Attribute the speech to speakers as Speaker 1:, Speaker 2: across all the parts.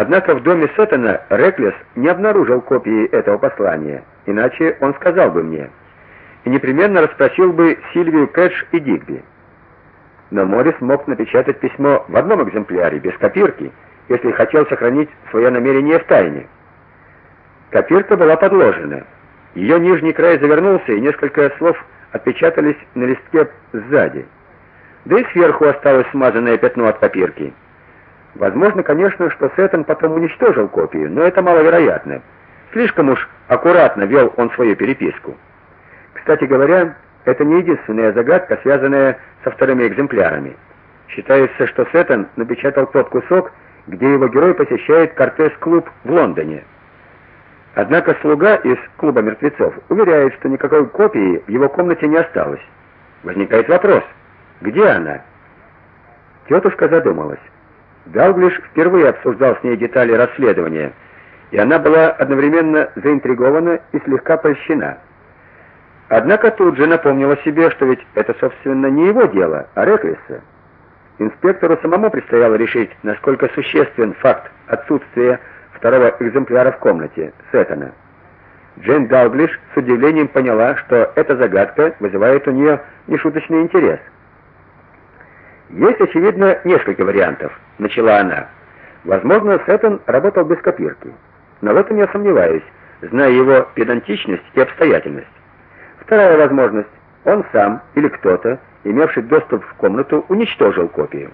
Speaker 1: Однако в доме Сеттона Реклес не обнаружил копии этого послания, иначе он сказал бы мне и непременно расспросил бы Сильвию Кэтч и Дигби. Но Моррис мог напечатать письмо в одном экземпляре без копирки, если хотел сохранить свое намерение в тайне. Копирка была подложена. Ее нижний край завернулся, и несколько слов отпечатались на листке сзади. Да и сверху осталось смазанное пятно от копирки. Возможно, конечно, что Сеттон потом уничтожил копию, но это маловероятно. Слишком уж аккуратно вел он свою переписку. Кстати говоря, это не единственная загадка, связанная со вторыми экземплярами. Считается, что Сеттон напечатал тот кусок, где его герой посещает Кортес-клуб в Лондоне. Однако слуга из клуба мертвецов уверяет, что никакой копии в его комнате не осталось. Возникает вопрос: где она? Тетушка задумалась. Далглиш впервые обсуждал с ней детали расследования, и она была одновременно заинтригована и слегка польщена. Однако тут же напомнила себе, что ведь это собственно не его дело, а Реклиса. Инспектору самому предстояло решить, насколько существен факт отсутствия второго экземпляра в комнате Сеттона. Джейн Далглиш с удивлением поняла, что эта загадка вызывает у нее нешуточный интерес. Есть очевидно несколько вариантов, начала она. Возможно, Сеттон работал без копирки, но в этом я сомневаюсь, зная его педантичность и обстоятельность. Вторая возможность он сам или кто-то, имевший доступ в комнату, уничтожил копию.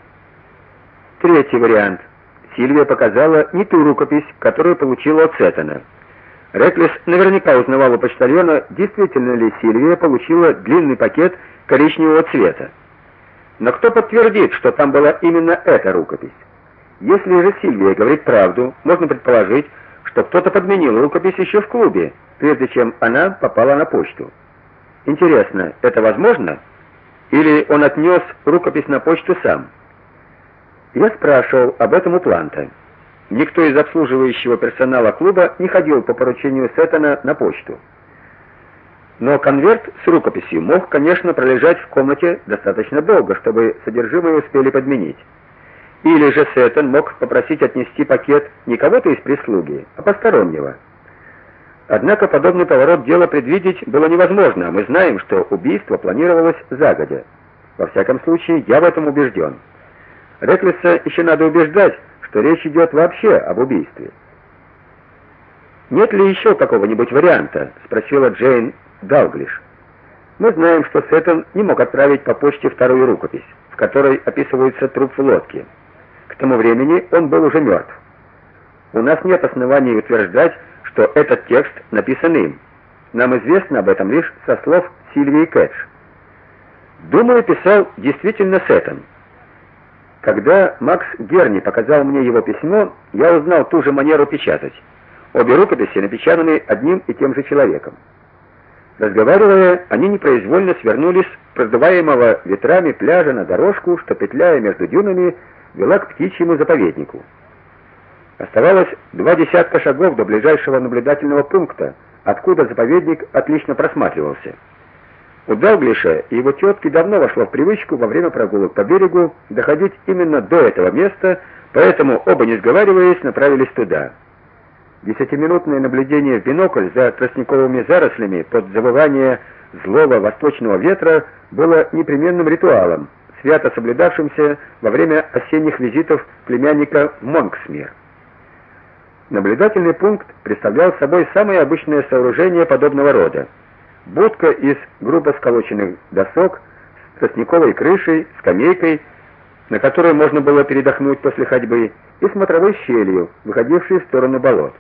Speaker 1: Третий вариант. Сильвия показала не ту рукопись, которую получила от Сеттона. Реклис наверняка узнавал у почтальона, действительно ли Сильвия получила длинный пакет коричневого цвета. Но кто подтвердит, что там была именно эта рукопись? Если же Сильвия говорит правду, можно предположить, что кто-то подменил рукопись еще в клубе, прежде чем она попала на почту. Интересно, это возможно? Или он отнес рукопись на почту сам? Я спрашивал об этом у Планта. Никто из обслуживающего персонала клуба не ходил по поручению Сеттона на почту. Но конверт с рукописью мог, конечно, пролежать в комнате достаточно долго, чтобы содержимое успели подменить. Или же Сеттон мог попросить отнести пакет не кого-то из прислуги, а постороннего. Однако подобный поворот дела предвидеть было невозможно. Мы знаем, что убийство планировалось загодя. Во всяком случае, я в этом убежден. Реклиса еще надо убеждать, что речь идет вообще об убийстве. Нет ли еще какого-нибудь варианта, спросила Джейн Далглиш. Мы знаем, что Сеттон не мог отправить по почте вторую рукопись, в которой описывается труп в лодке. К тому времени он был уже мертв. У нас нет оснований утверждать, что этот текст написан им. Нам известно об этом лишь со слов Сильвии Кэтч. Думаю, писал действительно Сеттон. Когда Макс Герни показал мне его письмо, я узнал ту же манеру печатать. Обе рукописи напечатаны одним и тем же человеком. Разговаривая, они непроизвольно свернулись с продуваемого ветрами пляжа на дорожку, что петляя между дюнами, вела к птичьему заповеднику. Оставалось два десятка шагов до ближайшего наблюдательного пункта, откуда заповедник отлично просматривался. У Далглиша и его тетки давно вошло в привычку во время прогулок по берегу доходить именно до этого места, поэтому оба не сговариваясь направились туда. Десятиминутное наблюдение в бинокль за тростниковыми зарослями под завывание злого восточного ветра было непременным ритуалом, свято соблюдавшимся во время осенних визитов племянника Монксмир. Наблюдательный пункт представлял собой самое обычное сооружение подобного рода. Будка из грубо сколоченных досок с тростниковой крышей, скамейкой, на которой можно было передохнуть после ходьбы, и смотровой щелью, выходившей в сторону болот.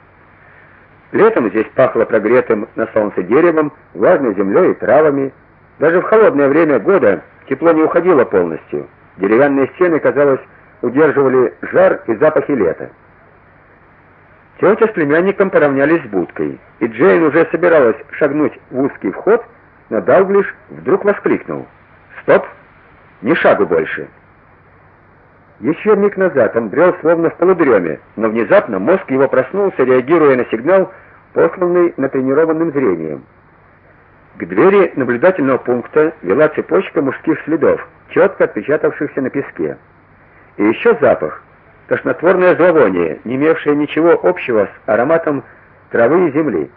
Speaker 1: Летом здесь пахло прогретым на солнце деревом, влажной землей и травами. Даже в холодное время года тепло не уходило полностью. Деревянные стены, казалось, удерживали жар и запахи лета. Тетя с племянником поравнялись с будкой, и Джейн уже собиралась шагнуть в узкий вход, но Далглиш вдруг воскликнул: "Стоп! Ни шагу больше!" Еще миг назад он брел словно в полудреме, но внезапно мозг его проснулся, реагируя на сигнал, посланный натренированным зрением. К двери наблюдательного пункта вела цепочка мужских следов, четко отпечатавшихся на песке. И еще запах, тошнотворное зловоние, не имевшее ничего общего с ароматом травы и земли.